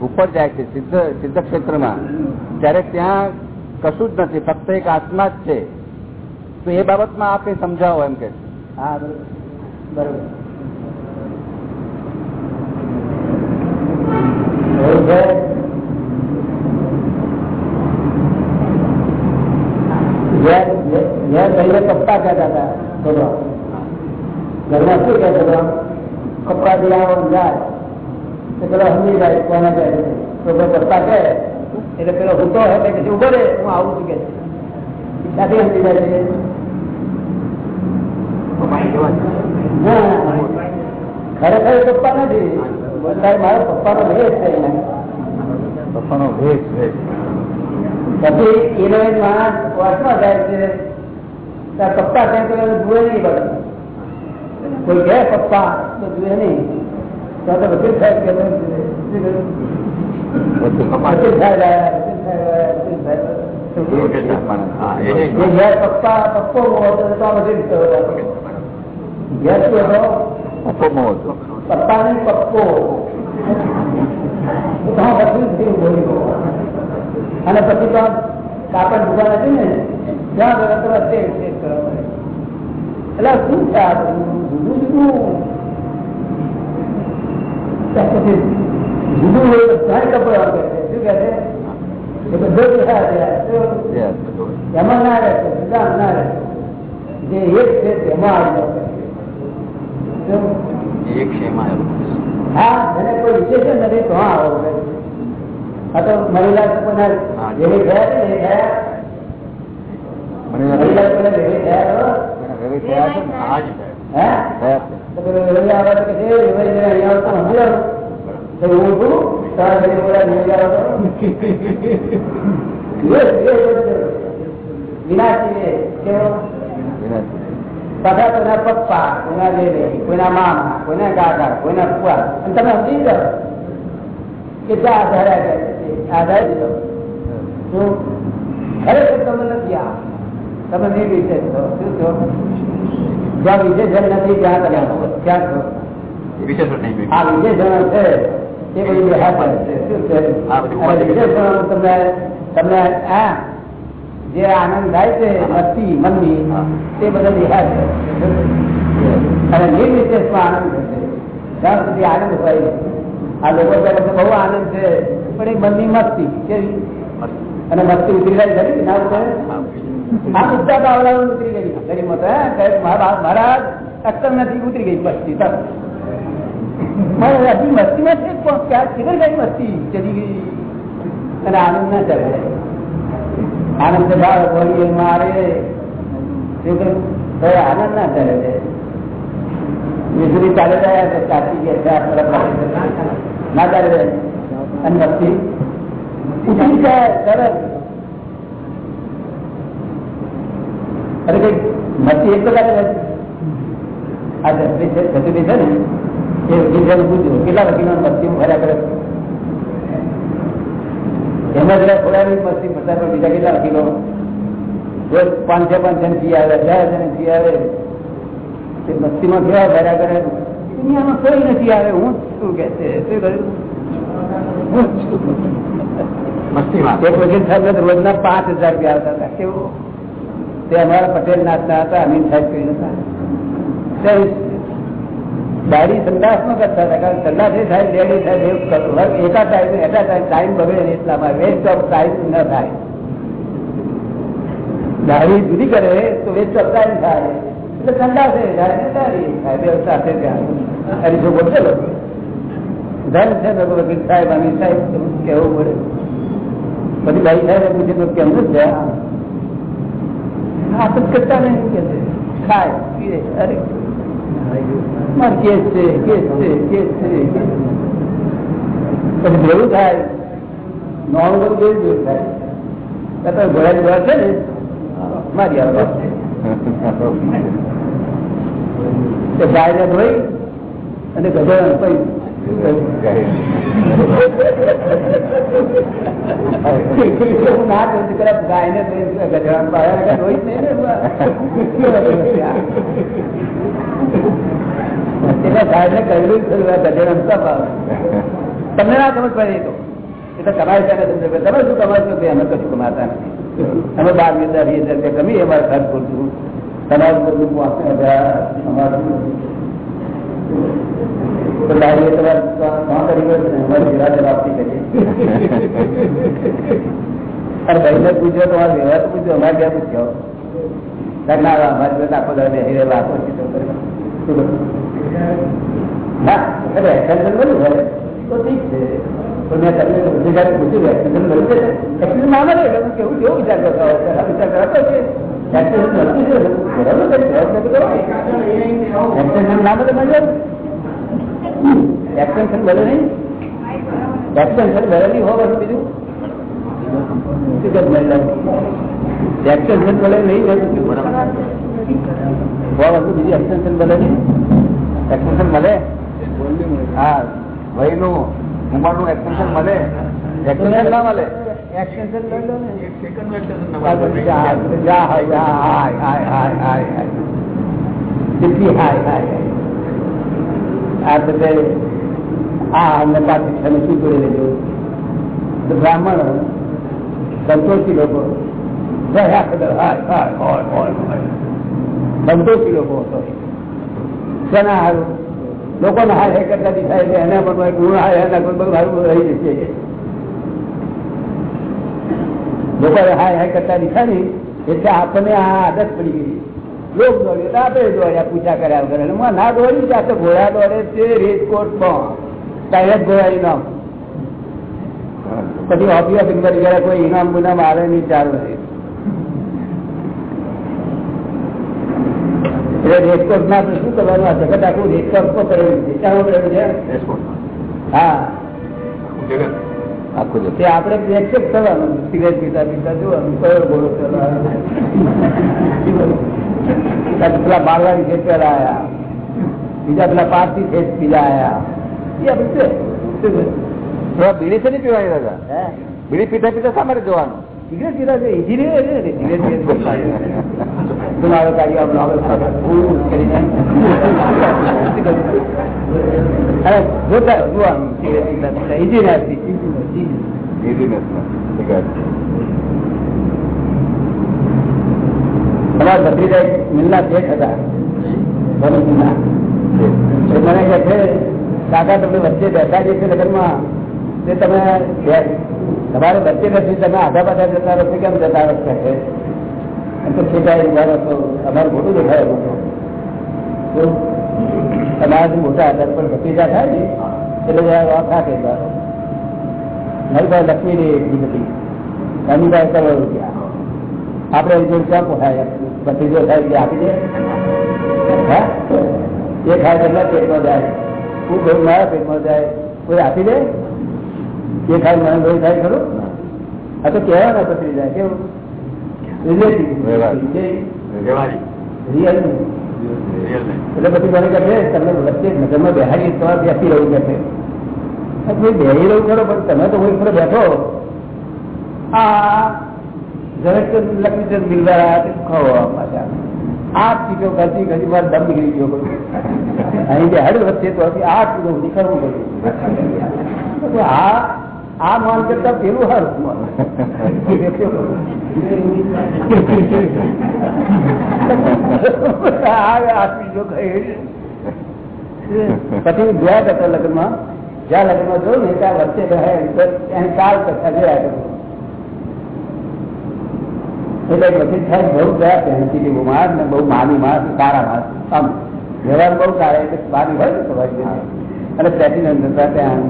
ઉપર જાય છે સિદ્ધ સિદ્ધ ક્ષેત્રમાં ત્યારે ત્યાં કશું જ નથી ફક્ત એક આત્મા જ છે. તો એ બાબતમાં આપણે સમજાવો એમ કે હા બરોબર. છે? ઘેર ઘેર પહેલે પપ્પા કહેતા હતા છોકરા ઘરમાં શું કહે છોકરા કપડા દિલાવો જાય. તો પેલો સમજી જાય કોને કહે છોકરો પપ્પા કહે એટલે પેલો હુતો હે કે પછી ઊભો રે હું આવું છું કે ત્યાંથી સમજી જાય છે. ના, ખરેખર પપ્પા નથી. મારા મારો પપ્પાનો ભેદ છે પપ્પાનો ભેદ છે પછી હિરોઈન માણસ વર્ષમાં જાય છે ત્યાં પપ્પા થાય તો જુએ નહીં બધું. કોઈ કહે પપ્પા તો જુએ નહીં. તો તો બધું થાય કે. એ પપ્પા પપ્પો હતો તો આ હતો. પપ્પો હતો? પપ્પા ને પપ્પો તો હા વકીલ થયું બોલ્યો અને પછી તો કાપડ દુકાન હતી ને ત્યાં બધા તો વચ્ચે વિશેષ કરવા પડે. એટલે શું છે આ બધું? જુદું જુદું ત્યાં પછી જુદું હોય બધા કપડો આપે છે શું કહે છે એ બધો દેખા છે શું? એમાં ના રહેશે જુદા ના રહેશે જે એક છે તેમાં આવી જશે શું? હા જેને કોઈ વિશેષ નથી તો હા આવો આ તો મહિલા લોકોના જેવી ગયા છે એ ગયા મહિલા લોકોના જેવી ગયા તો થયા છે ને? થયા. છે. તો આવે તો કે છે અહીંયા આવો તો સમજી તો હું છું તારા ઘરે બોલા. વિનાશી વિનાશ. બધા કોઈના પપ્પા કોઈના દેવી કોઈના મામા કોઈના કાકા કોઈના ફુવા અને તમે સમજી જાઓ કે ત્યાં આધારે આવ્યા છે આધારે દીધો શું ખરેખર તમે નથી આ તમે નિર્વિશેષ છો શું છો જ્યાં વિશેષણ નથી ત્યાં તમે છો. ત્યાં છો આ વિશેષણો છે એ બધી બેહાર છે શું છે આ બધું અને વિશેષણો તમને તમને આ જે આનંદ થાય છે મસ્તી મનની તે બધા દેખાય છે. અને નિર્વિશેષમાં આનંદ થશે ત્યાં સુધી આનંદ હોય નહીં. આ લોકો કહે છે બહુ આનંદ છે, પણ એ મનની મસ્તી, કેવી અને મસ્તી ઉતરી જાય ખરી ના ઉતરે? આ બધા બાવળાઓ ઉતરી ગઈ. ગરી મત મારા મારા અક્કલ નથી, ઉતરી ગઈ મસ્તી તરત મારે હજી મસ્તીમાં છે પણ ક્યાં કિધર ગઈ મસ્તી? ચલી ગઈ અને આનંદ ના ચાલે આનંદ ભાવ બોલીએ મારે. આનંદ ના કરે છે. વીજળી ચાલે જાય તો આવે છે. ના ચાલે અને મસ્તી? ઉતરી જાય અરે કઈ મસ્તી એક આ જસરી છે જસરી છે ને? એ વકીલ કેટલા વકીલો મસ્તી ભર્યા કરે? એમાં જરા થોડાની મસ્તી ભરતા પણ બીજા કેટલા વકીલો રોજ પાંચસો પાંચસો ફી આવે હજાર હજાર ફી આવે. તે મસ્તીમાં કેવા ભર્યા કરે? દુનિયામાં કોઈ નથી આવે હું શું કે છે? શું કર્યું રોજના પાંચ હજાર રૂપિયા આવતા હતા. કેવું? તે અમારા પટેલ નાચના હતા અમીન સાહેબ કરીને હતા. તે દાઢી સંદાસમાં કરતા હતા કારણ સંદાસ એ થાય લેડી થાય એવું કરવું વર્ક એકા ટાઈમ એટા ટાઈમ ટાઈમ બગડે ને એટલામાં વેસ્ટ ઓફ ટાઈમ ન થાય દાઢી જુદી કરે તો વેસ્ટ ઓફ ટાઈમ થાય એટલે સંદાસ એ થાય ને દાઢી થાય બે સાથે ત્યાં હરીશો બોલશે લોકો ધન છે લોકો વકીલ સાહેબ અમીર સાહેબ કેવું પડે પછી ભાઈ સાહેબ પૂછે તો કેમનું છે આ તો કરતા નહીં કે છે ખાય પીએ અરે મારે કેસ પછી ભેગું થાય. નોર્મલ બધું ભેગું થાય. છે ને ગધેડા ને હું. એટલે ગાયને કહેલું જ ખરું, આ ગધેડાને શું પાડે? તમને ના સમજ પડે એ તો એ તો કમાય છે ને સમજે પડે. તમે શું કમાશો કે અમે કશું કમાતા નથી અમે બાર બે દસ વીસ હજાર રૂપિયા કમીએ અમારે ખર્ચ કરશું તમારું બધું પાંચ હજાર અમારું તો લાવીએ તમારે કામ કરી ગયો છે ને અમારી વિરાટે વાપરી કરીએ અરે ભાઈને પૂછ્યો તમારે વ્યવહાર તો પૂછ્યો અમારે ક્યાં પૂછ્યો ના ના અમારી જોડે આખો દાડો બેસી રહેલા આખો ચિત્રો કરે. શું કરું? ના અરે એક્શન બોલું હવે તો ઠીક છે પણ મેં તમને બધી જાતે પૂછ્યું એક્શન મળ્યું છે એક્શન ના મળે એટલે હું કેવું કેવો વિચાર કરતો હોઉં? આ વિચાર કરતો છે એક્શન મળતું છે બરાબર છે જવાબ નથી કરો એક્શન ના મળે મજા એક્સટેન્શન ભલે નહીં એક્સટેન્શન ભલે નહીં હોવા બીજું શું કે મળે એક્સટેન્શન ભલે નહીં હોય તો શું? હોવા વસ્તુ બીજી એક્સટેન્શન ભલે નહીં એક્સટેન્શન મળે? હા મળે? એક્સટેન્શન ના મળે? લો ને પાછી તમે શું જોડી લેજો? બ્રાહ્મણ સંતોષી લોકો. સંતોષી લોકો હતો. હારું. લોકોને હાય હે કરતા દેખાય છે એના પણ એના ગુણ બધું હારું હે કરતા દેખાય ને એટલે આપણને આ આદત પડી ગઈ. લોક દોડ્યો તો આપણે દોડ્યા પૂછા કર્યા વગર. અને ના દોડ્યું ત્યાં તો ઘોડા દોડે તે રેસકોટમાં જ ઘોડા ઇનામ પછી ઓફિસ કરે કોઈ ઇનામ ગુનામ આવે નહીં ચાલુ એટલે રેસકોટ ના શું કરવાનું? આ જગત આખું રેસકોટ કરેલું છે. ચાલો કરેલું છે? હા. આખું જતું આપણે એક્સેપ્ટ કરવાનું. સિગરેટ પીતા પીતા જોવાનું. કયો ઘોડો પેલા મારવાડી છે પેલા આવ્યા બીજા પેલા પારસી છે બીજા આયા. એ આપણે બીડી છે નહીં પીવાની દાદા? બીડી પીતા પીતા શા માટે જોવાનું? ધીરે છે ધીરે ધીરે રે રે સિગરેટ તમારો કાર્ય આપણે જોતા જોવાનું ઈજી નથી અમારા ભત્રીજા મિલના શેઠ હતા. ભરૂચના. મને કહે છે કાકા તમે વચ્ચે બેઠા જે છે લગ્નમાં તે તમે બે- તમારે વચ્ચે બેસી તમે આધા પાછા જતા રહો છો, કેમ જતા રહો છો? કે એમ તો છેટા ઊભા રહો છો અમારે મોટું દેખાય એવું તો. તો તમારાથી મોટા હતા પણ ભત્રીજા થાય ને એટલે જરા વાત રાખે બરાબર. મારી પાસે લક્ષ્મી ની એકલી હતી. એની પાસે કરોડ રૂપિયા. આપણે એની જોડે ક્યાં પોસાય? ભત્રીજો થાય એટલે આપી દે. હે? એ ખાય તો એમના પેટમાં જાય. હું બહુ મારા પેટમાં જાય. કોઈ આપી દે? એ ખાય મને બહુ થાય ખરું? આ તો કહેવાના પત્રી જાય કેવું? એટલે પછી મને કહે છે, તમને વચ્ચે નગરમાં બેહાડી તો બેસી રહું કે બેહી રહું ખરો પણ તમે તો કોઈ ખરો બેઠો. આ જરાક લક્ષ્મીચંદ ખાઓ પાછા. આઠ સીટો કરતી ઘણી વાર દમ નીકળી ગયો અહીં અહીં બેહાડ્યું વચ્ચે તો આ ચીજો નીકળવું પડ્યું આ આ માલ કરતા પેલું હારું માલ પછી ગયા કરતા લગ્નમાં. જ્યાં લગ્નમાં જોયું ને, ત્યાં વચ્ચે એને કાલ કરતા ગયા કરું એટલે પછી સાહેબ બહુ ગયા પહેલી માણસ ને, બહુ માની માણસ સારા માણસ આમ વ્યવહાર બહુ સારા, એટલે માની હોય ને અને પ્લેટિનમ હતા ત્યાં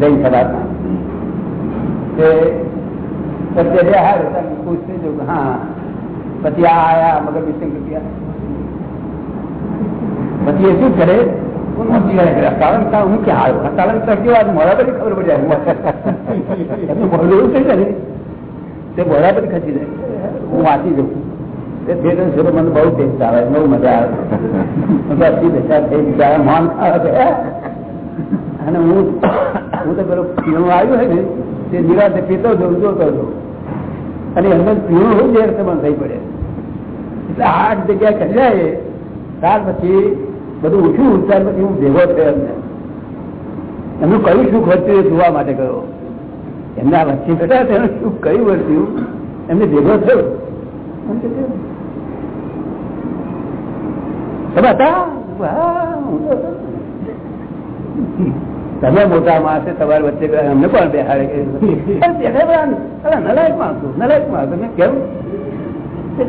જૈન સભામાં પછી પછી પછી ખબર પડી જાય. મોડું એવું થઈ તે મોડા બધી ખસી જાય. હું વાંચી જઉં. તે બહુ ટેસ્ટ આવે, બહુ મજા આવે. પછી બેઠા થઈ બિચારા ગયા. અને હું હું તો પેલો પીણું આવ્યું હોય ને, તે નિરાશે પીતો છું જોતો છું અને અંદર પીણું હું જે રીતે થઈ પડે. એટલે આઠ જગ્યા કરી જાય ત્યાર પછી બધું ઓછું ત્યાર પછી હું ભેગો થયો એમને. એમનું કયું સુખ વધતું એ જોવા માટે ગયો. એમના વચ્ચે બેઠા તેનું સુખ કયું વર્ત્યું? એમને ભેગો થયો. તમે હતો. તમે મોટા માણસે તમારી વચ્ચે અમને પણ બેહાડે નલાયક માણસો નલાયક માણસો મેં કેવું મને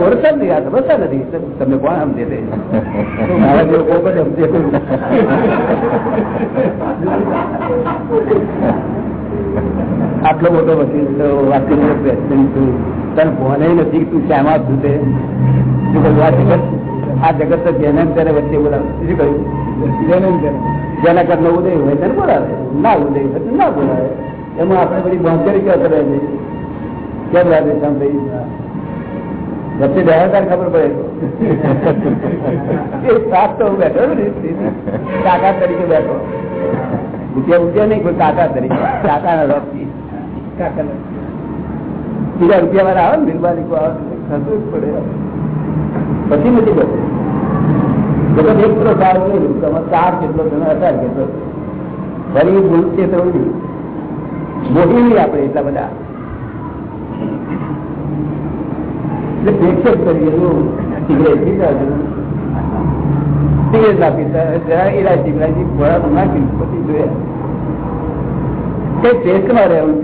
મારું નહીં આ સમજતા નથી. તમને કોણ સમજે તે? મારા જેવો કોઈ પણ સમજે. આટલો મોટો વકીલ તો વાકીલ પ્રેસિડેન્ટ તને ફોને નથી તું શ્યામાં છું તે. આ જગત તો તેને વચ્ચે બોલાવે. શું કહ્યું જેને જેના કરનો હોય તેને બોલાવે. ના ઉદય હોય ના બોલાવે. એમાં આપણે બધી બાંધરી ક્યાં કરે છે? કેમ આમ ભાઈ? વચ્ચે બે હજાર ખબર પડે. એ સાત તો બેઠો કાકા તરીકે બેઠો. રૂપિયા રૂપિયા નહીં, કોઈ કાકા તરીકે. કાકાના રોપથી બીજા રૂપિયા વાળા આવે ને બિલબાલિકો આવે થતું જ પડે. પછી નથી બધું જગત એક કેટલો તમે કેટલો ફરી ભૂલ છે તો મોટી આપણે એટલા બધા. એટલે પ્રેક્ષક કરીએ તો જોયા કઈ ટેસ્ટમાં રહેવું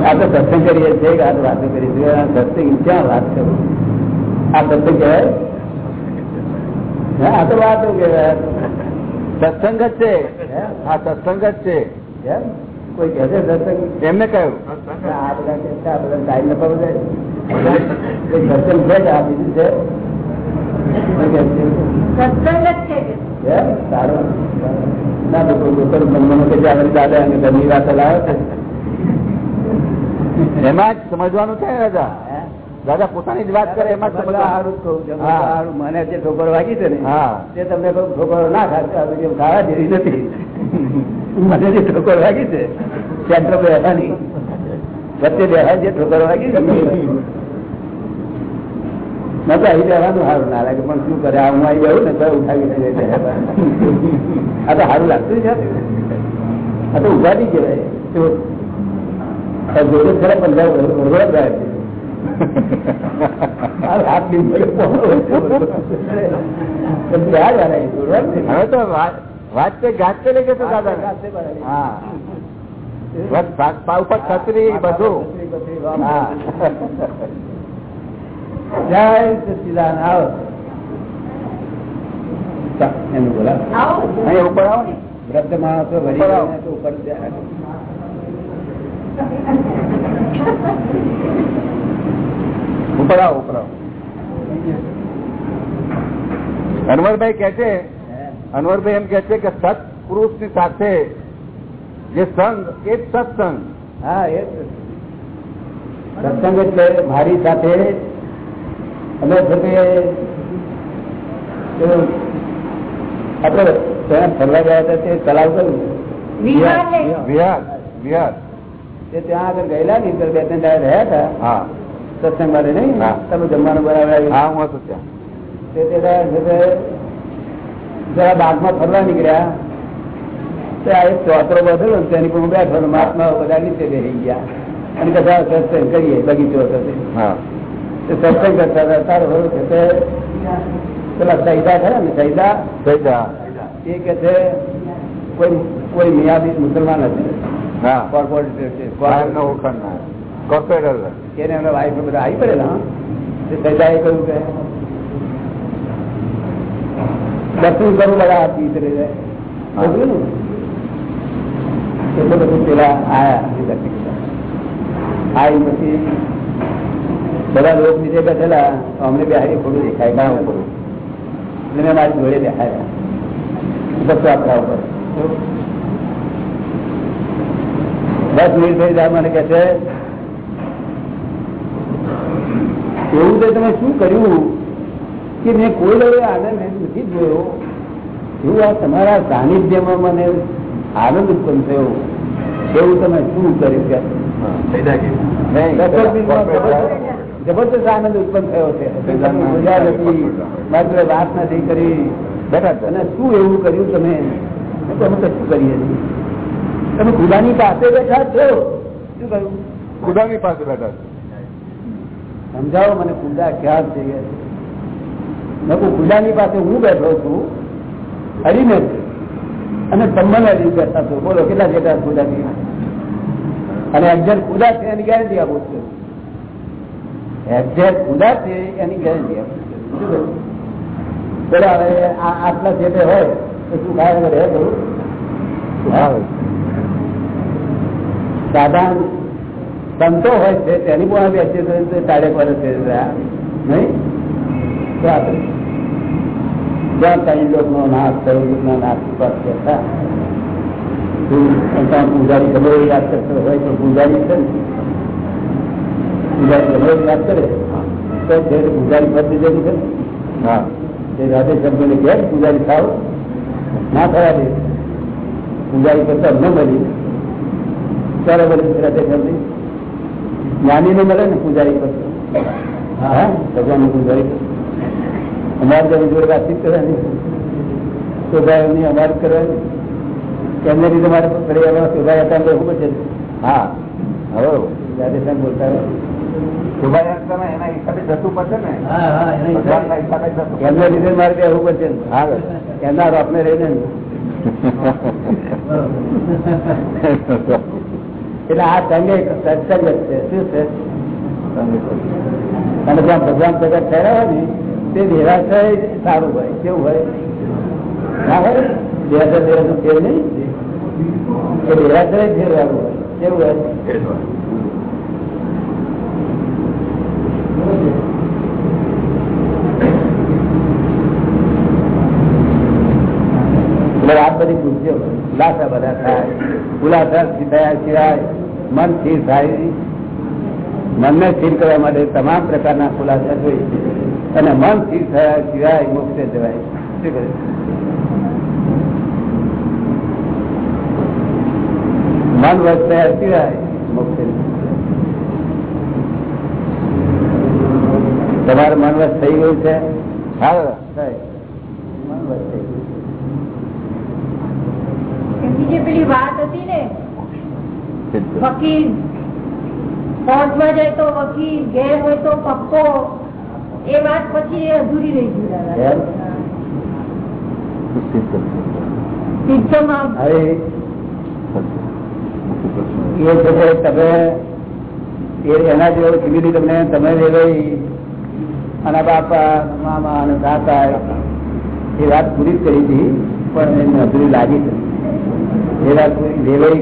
આ તો સત્સંગ કરીએ છીએ કે આ તો વાતો કરી છે આ સત્સંગ ક્યાં વાત કરું આ સત્સંગ કહેવાય હા, આ તો વાતો કહેવાય સત્સંગ જ છે આ સત્સંગ જ છે એમ? કોઈ કહે છે સત્સંગ એમને કહ્યું આ બધા કે છે, આ બધા ટાઈમ નફા બધા કોઈ સત્સંગ છે કે આ બીજું છે કોઈ કહે છે? સત્સંગ જ છે કે એમ? સારું ના લોકો લોકો મનમાં કે છે, દાદા અને ઘરની વાતો લાવે છે. એમાં જ સમજવાનું છે દાદા દાદા પોતાની જ વાત કરે એમાં કહું મને જે ઠોકર વાગી છે ને હા. તે તમને કોઈ ઠોકર ના ખાવા જેવી નથી. મને જે ઠોકર વાગી છે સેન્ટર બેસવાની વચ્ચે બેસા જે ઠોકર વાગી છે. મેં તો સારું ના લાગે. પણ શું કરે? હું આવી જાઉં ને તો ઉઠાવી આ તો સારું લાગતું છે. આ તો ઉગાડી કહેવાય. જોડે ખરા પંજાબ જાય છે. આ હાથ લીંબુ પોણો હોય છે. બધું આ જ હાલે, જોડવાનું છે. હવે તો વાત- વાત તે ગાત લઈ જતો દાદા. હા. બસ પા- પા છત્રી બધું. હા. જય સચિદાન આવો ચાલ, એનું બોલાવો આવો અહીંયા ઉપર આવો ને વૃદ્ધ માણસો વળી ઉપર આવો. ગયેલા તો ઉપર જાય. ઉપર આવો ઉપર આવો અનવરભાઈ કે છે અનવરભાઈ એમ કે છે કે સત્પુરુષની સાથે જે સંઘ એ જ સત્સંગ હા એ જ. સત્સંગ એટલે મારી સાથે અમે આપણે ત્યાં ફરવા ગયા હતા તે તલાવ કયું. વિહાર વિહાર. તે ત્યાં આગળ ગયેલા ને બે ત્રણ દાડા રહ્યા હતા. હા. સત્સંગ માટે નહીં? તમે જમવાનું બરાબર હા હું હતો ત્યાં. તે તે દાડા છે તે જરા બાગમાં ફરવા નીકળ્યા. તે આ એક ચોતરો બધો ને તેની પર હું બેઠો મહાત્મા બધા નીચે બેસી ગયા. અને કદાચ સત્સંગ કરીએ બગીચો હતો હા. સત્સંગ કરતા હતા. તારો હવે છે? તે પેલા સૈદા ખરા ને? સૈદા? સૈદા. એ કે છે કોઈ કોઈ મિયાદી મુસલમાન હશે હા. કોર્પોરેટર છે બહારનો ઓળખાણના કોર્પોરેટર. એને એમના વાઈફ બધા આવી પડેલા હા. તે કહ્યું કે દર્શન કરું બધા હાથ ઉતરી જાય ને? એટલે બધું પેલા આયા એ દર્શન આવી પછી બધા લોક નીચે બેઠેલા અમને બિહારી ખોટું દેખાય ના ઉપર એને મારી જોડે દેખાયા બસો આપણા ઉપર. દસ મિનિટ થઈ જાય મને કે છે એવું તો તમે શું કર્યું? કે મેં કોઈ લડે આનંદ નથી જોયો. એવું આ તમારા સાનિધ્યમાં મને આનંદ ઉત્પન્ન થયો? એવું તમે શું કર્યું? કે. જબરદસ્ત આનંદ ઉત્પન્ન થયો છે. માત્ર વાત નથી કરી. બેઠા અને શું એવું કર્યું તમે? અમે તો શું કરીએ છીએ? તમે ખુદાની પાસે બેઠા છો. શું કહ્યું? ખુદાની પાસે બેઠા છો. સમજાવો મને ખુદા ક્યાં છે. નકું ખુદાની પાસે હું બેઠો છું? હરીને અને તમને હરી બેઠા છો. બોલો કેટલા બેઠા ખુદાની અને એક્ઝેક્ટ ખુદા છે એની ગેરંટી આપું છું. એક્ઝેક્ટ છે એની ગેરંટી? બોલો, હવે આટલા જેટે હોય, તો શું ખાય વગર હે કહું સાધારણ સંતો હોય છે, તેની પણ બેસીએ સાડે તે વર્ષ છે? નહીં? તો આપણે જ્યાં કઈ લોકનો નાશ લોકનો નાશ પર પૂજારી ખબર કરતો હોય, તો પૂજારી છે ને? પૂજારી ગમે એવી યાદ કરે તો જે પૂજારી પદ દીધેલું છે ને હા તે રાધે શબ્દને કહે ને પૂજારી થાવ ના થયા દે પૂજારી કરતા ન મળી ત્યારે બધી રાધે શબ્દ જ્ઞાની ને મળે ને પૂજારી કરતા હા ભગવાનનું પૂજારી અમારે જેની જોડે વાતચીત કરવાની શોભાની અમારે કરવાની કેમને લીધે મારે પરિવારમાં શોભાઈ હતા એટલે ખૂબ છે હા હવે રાધે શ્યામ બોલતા રહો. શોભાયાત્રામાં એના હિસાબે જતું પડશે ને? હા હા એના ભગવાનના હિસાબે. હિસાબે જતું એમને લીધે મારે બેહવું પડશે હા એમના રોપને રહીને એટલે આ સંગે સત્સંગ છે. શું છે? અને જ્યાં ભગવાન પ્રગટ થયા હોય ને તે નિરાશય સારું હોય. કેવું હોય? ના હોય? નું કેવું નહીં. એ નિરાશય ફેરવાનું હોય. કેવું હોય? મન સ્થિર મનને સ્થિર કરવા માટે તમામ પ્રકારના ખુલાસા જોઈએ. અને મન સ્થિર થયા સિવાય મુક્ત જવાય શું કહે મન થયા સિવાય. તમારે મન વચ થઈ ગયું છે હા, થાય. મન વચ થઈ ગયું એમની જે પેલી વાત હતી ને વકીલમાં જાય તો વકીલ ઘેર હોય તો પક્કો એ વાત પછી એ અધૂરી રહી ગઈ એ તમે એના જેવો કીધી તમને તમે વેવાઈ અને બાપા મામા અને દાતા એ વાત પૂરી જ કરી હતી પણ એને અધૂરી લાગી હતી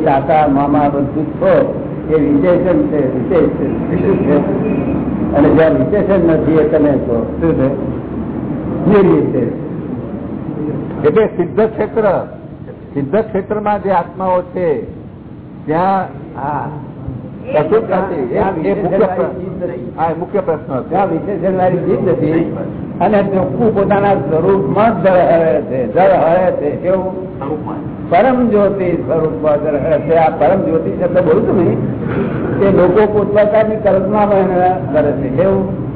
કાકા, મામા બધું છો, એ વિશેષણ છે, વિશેષ અને જ્યાં વિશેષણ નથી એ તમે છો, શું છે? નિર્વિશેષ એટલે સિદ્ધ ક્ષેત્ર, સિદ્ધ ક્ષેત્રમાં જે આત્માઓ છે, ત્યાં જ એ મુખ્ય પ્રશ્ન. વિશેષણ વાળી નથી. અને ચોખ્ખું પોતાના સ્વરૂપમાં જ જળ હરે છે. જળ હરે છે. કેવું? પરમ જ્યોતિ સ્વરૂપમાં જળ હરે છે. આ પરમ જ્યોતિ શબ્દ બોલું છું ને. તે લોકો પોતપોતાની કલ્પનામાં એને કરે છે. કેવું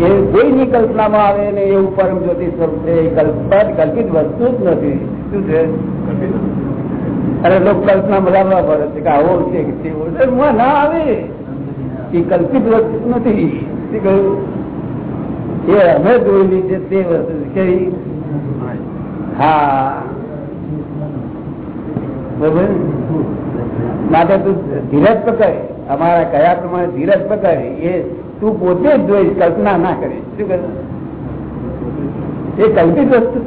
એ કોઈની કલ્પનામાં આવે ને એવું પરમ જ્યોતિ સ્વરૂપ છે. એ કલ્પના કલ્પિત વસ્તુ જ નથી. શું છે? અને લોકો કલ્પના બોલાવવા પડે છે કે આવો છે કે તેવો છે. ના આવે. એ કલ્પિત વસ્તુ નથી. શું કહ્યું? એ અમે જોયેલી છે તે વસ્તુ. છે. હા. બરોબર? માટે તું ધીરજ પકડ. અમારા કયા પ્રમાણે ધીરજ પકડ. એ તું પોતે જ જોઈશ, કલ્પના ના કરીશ શું કરે એ કલ્પિત વસ્તુ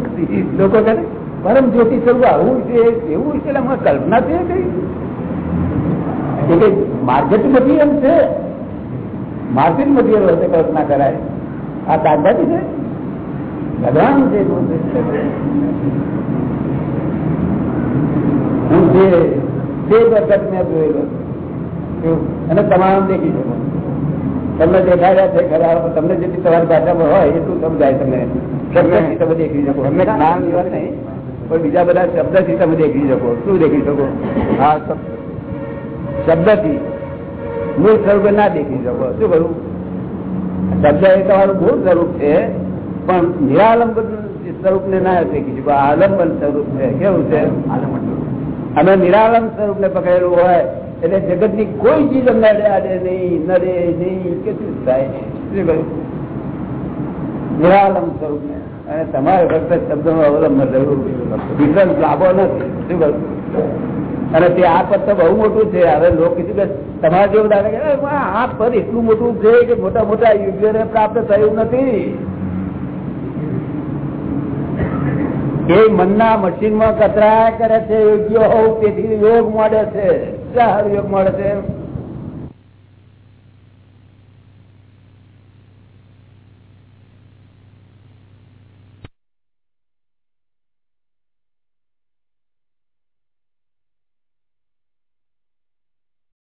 લોકો કહે પરમ જ્યોતિ સ્વરૂપ આવું છે એવું છે એટલે કલ્પના છે કઈ? એટલે માર્કેટ મટીરિયલ છે? માર્કેટ મટીરિયલ હશે કલ્પના કરાય. આ શાકભાજી છે? ભગવાન છે હું જે તે વખત મેં જોયેલો અને તમામ દેખી શકો. તમને દેખાડ્યા છે ખરા તમને જેટલી તમારી ભાષામાં હોય એટલું સમજાય તમને. તમે દેખી શકો. જ્ઞાન એ નહીં પણ બીજા બધા શબ્દથી તમે દેખી શકો. શું દેખી શકો? સબ- શબ્દથી. મૂળ સ્વરૂપે ના દેખી શકો. શું કરું શબ્દ એ તમારું મૂળ સ્વરૂપ છે પણ નિરાલંબન સ્વરૂપ ને ના દેખી શકો. આલંબન સ્વરૂપ છે. કેવું છે? અને નિરાલંબ સ્વરૂપ ને પકડેલું હોય એટલે જગતની કોઈ ચીજ અડે અડે નહીં નડે નહીં કેટલું થાય શું કહ્યું? નિરાલંબ સ્વરૂપ ને અને તમારે ફક્ત શબ્દનું અવલંબન રહ્યું ડિફરન્સ લાભો નથી. અને તે આ પદ તો બહુ મોટું છે. હવે લોકો કીધું કે તમારે જેવું લાગે કે આ પદ એટલું મોટું છે કે મોટા મોટા યુગને પ્રાપ્ત થયું નથી. એ મનના મશીનમાં કચરા કરે છે, યોગ્ય હોવું તેથી યોગ મળે છે. યોગ મળે છે.